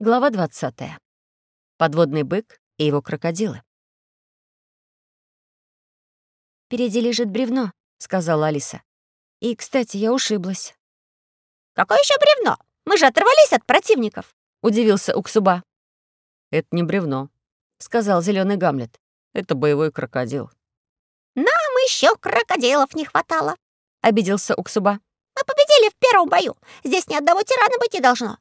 Глава 20. Подводный бык и его крокодилы. «Впереди лежит бревно», — сказала Алиса. «И, кстати, я ушиблась». «Какое еще бревно? Мы же оторвались от противников!» — удивился Уксуба. «Это не бревно», — сказал зеленый Гамлет. «Это боевой крокодил». «Нам еще крокодилов не хватало», — обиделся Уксуба. «Мы победили в первом бою. Здесь ни одного тирана быть не должно.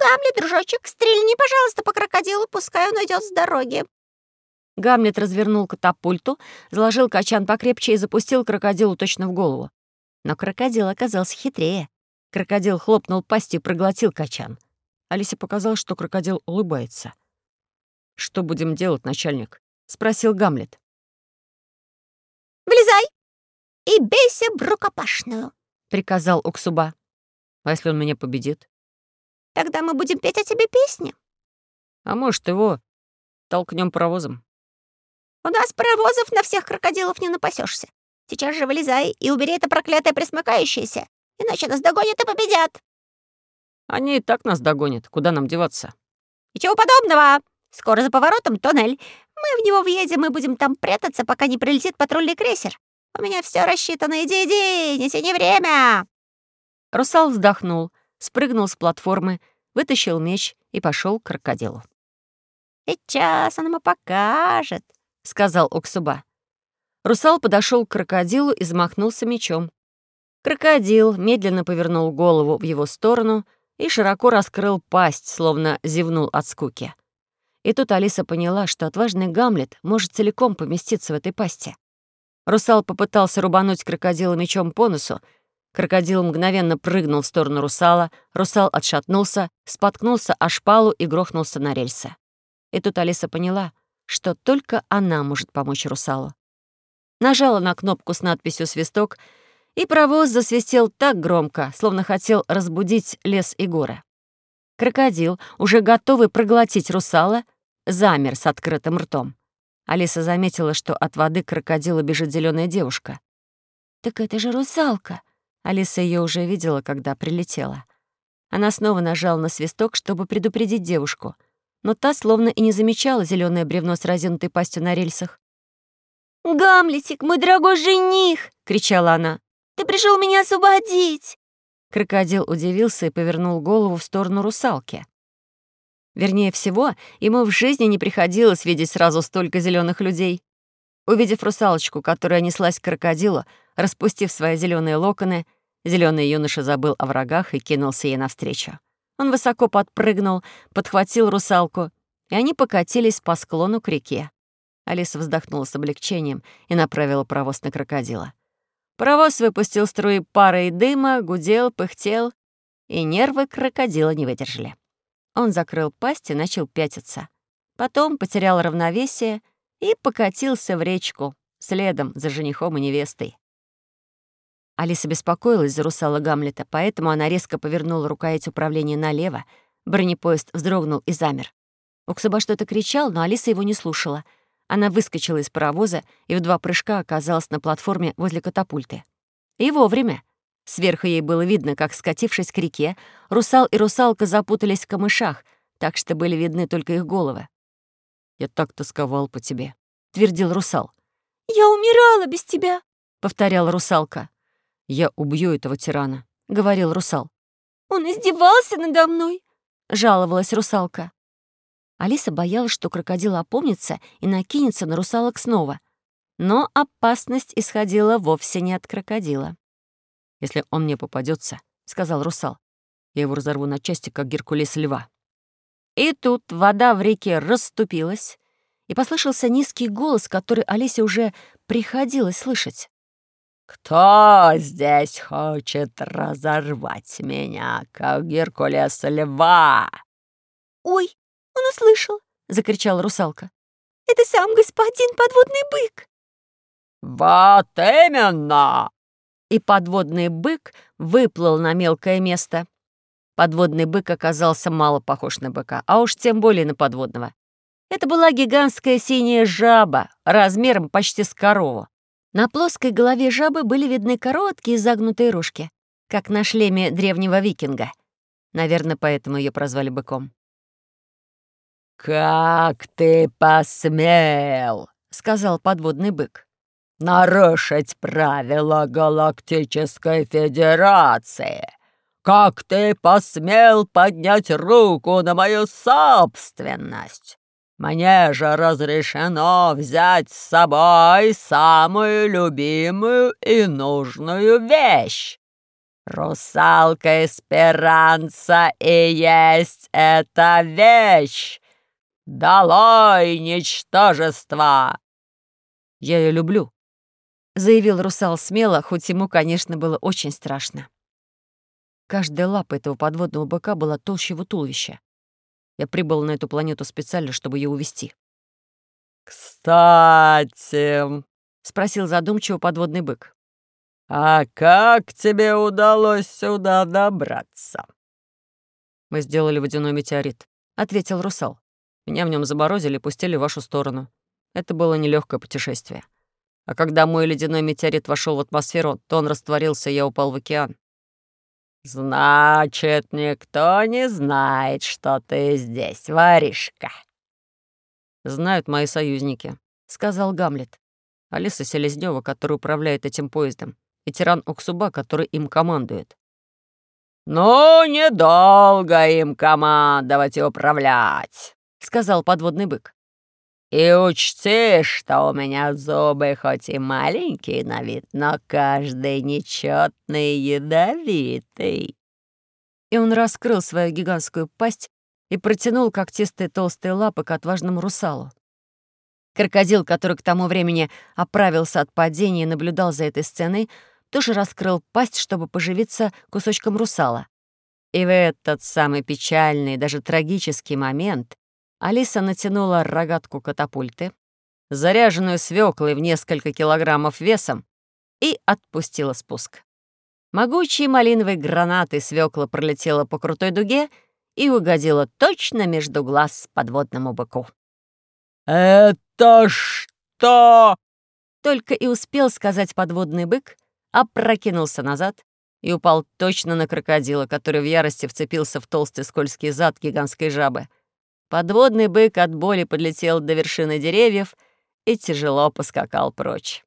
«Гамлет, дружочек, стрельни, пожалуйста, по крокодилу, пускай он уйдет с дороги». Гамлет развернул катапульту, заложил качан покрепче и запустил крокодилу точно в голову. Но крокодил оказался хитрее. Крокодил хлопнул пастью и проглотил качан. Алисе показалось, что крокодил улыбается. «Что будем делать, начальник?» — спросил Гамлет. «Влезай и бейся в рукопашную», — приказал Уксуба. «А если он меня победит?» Тогда мы будем петь о тебе песни. А может, его толкнем паровозом? У нас паровозов на всех крокодилов не напасешься. Сейчас же вылезай и убери это проклятое присмыкающееся, иначе нас догонят и победят. Они и так нас догонят. Куда нам деваться? Ничего подобного. Скоро за поворотом тоннель. Мы в него въедем и будем там прятаться, пока не прилетит патрульный крейсер. У меня все рассчитано. Иди, иди, не тяни время. Русал вздохнул спрыгнул с платформы, вытащил меч и пошел к крокодилу. «Сейчас он ему покажет», — сказал Оксуба. Русал подошел к крокодилу и замахнулся мечом. Крокодил медленно повернул голову в его сторону и широко раскрыл пасть, словно зевнул от скуки. И тут Алиса поняла, что отважный Гамлет может целиком поместиться в этой пасти. Русал попытался рубануть крокодила мечом по носу, Крокодил мгновенно прыгнул в сторону русала, русал отшатнулся, споткнулся о шпалу и грохнулся на рельсы. И тут Алиса поняла, что только она может помочь русалу. Нажала на кнопку с надписью «Свисток», и паровоз засвистел так громко, словно хотел разбудить лес и горы. Крокодил, уже готовый проглотить русала, замер с открытым ртом. Алиса заметила, что от воды к крокодилу бежит зеленая девушка. «Так это же русалка!» Алиса ее уже видела, когда прилетела. Она снова нажала на свисток, чтобы предупредить девушку, но та словно и не замечала зеленое бревно с разинутой пастью на рельсах. «Гамлетик, мой дорогой жених!» — кричала она. «Ты пришел меня освободить!» Крокодил удивился и повернул голову в сторону русалки. Вернее всего, ему в жизни не приходилось видеть сразу столько зеленых людей. Увидев русалочку, которая неслась к крокодилу, распустив свои зеленые локоны, Зеленый юноша забыл о врагах и кинулся ей навстречу. Он высоко подпрыгнул, подхватил русалку, и они покатились по склону к реке. Алиса вздохнула с облегчением и направила паровоз на крокодила. Паровоз выпустил струи пары и дыма, гудел, пыхтел, и нервы крокодила не выдержали. Он закрыл пасть и начал пятиться. Потом потерял равновесие и покатился в речку, следом за женихом и невестой. Алиса беспокоилась за русала Гамлета, поэтому она резко повернула рукоять управления налево. Бронепоезд вздрогнул и замер. Уксуба что-то кричал, но Алиса его не слушала. Она выскочила из паровоза и в два прыжка оказалась на платформе возле катапульты. И вовремя. Сверху ей было видно, как, скатившись к реке, русал и русалка запутались в камышах, так что были видны только их головы. «Я так тосковал по тебе», — твердил русал. «Я умирала без тебя», — повторяла русалка. «Я убью этого тирана», — говорил русал. «Он издевался надо мной», — жаловалась русалка. Алиса боялась, что крокодил опомнится и накинется на русалок снова. Но опасность исходила вовсе не от крокодила. «Если он мне попадется, сказал русал, — «я его разорву на части, как Геркулес льва». И тут вода в реке расступилась, и послышался низкий голос, который Алисе уже приходилось слышать. «Кто здесь хочет разорвать меня, как Геркулес льва?» «Ой, он услышал!» — закричала русалка. «Это сам господин подводный бык!» «Вот именно!» И подводный бык выплыл на мелкое место. Подводный бык оказался мало похож на быка, а уж тем более на подводного. Это была гигантская синяя жаба, размером почти с корову. На плоской голове жабы были видны короткие загнутые рожки, как на шлеме древнего викинга. Наверное, поэтому ее прозвали быком. «Как ты посмел!» — сказал подводный бык. «Нарушить правила Галактической Федерации! Как ты посмел поднять руку на мою собственность? Мне же разрешено взять с собой самую любимую и нужную вещь. Русалка Эсперанца и есть эта вещь. Долой, ничтожество!» «Я ее люблю», — заявил русал смело, хоть ему, конечно, было очень страшно. Каждая лапа этого подводного быка была толще его туловища. Я прибыл на эту планету специально, чтобы ее увести. «Кстати», — спросил задумчиво подводный бык. «А как тебе удалось сюда добраться?» «Мы сделали водяной метеорит», — ответил русал. «Меня в нем заморозили и пустили в вашу сторону. Это было нелегкое путешествие. А когда мой ледяной метеорит вошел в атмосферу, то он растворился, и я упал в океан. «Значит, никто не знает, что ты здесь, воришка?» «Знают мои союзники», — сказал Гамлет. Алиса Селезнёва, которая управляет этим поездом, и тиран Оксуба, который им командует. «Ну, недолго им командовать и управлять», — сказал подводный бык. И учти, что у меня зубы хоть и маленькие на вид, но каждый нечетный ядовитый. И он раскрыл свою гигантскую пасть и протянул когтистые толстые лапы к отважному русалу. Крокодил, который к тому времени оправился от падения и наблюдал за этой сценой, тоже раскрыл пасть, чтобы поживиться кусочком русала. И в этот самый печальный, даже трагический момент Алиса натянула рогатку катапульты, заряженную свеклой в несколько килограммов весом, и отпустила спуск. Могучей малиновой гранатой свекла пролетела по крутой дуге и угодила точно между глаз подводному быку. «Это что?» Только и успел сказать подводный бык, опрокинулся назад и упал точно на крокодила, который в ярости вцепился в толстый скользкий зад гигантской жабы. Подводный бык от боли подлетел до вершины деревьев и тяжело поскакал прочь.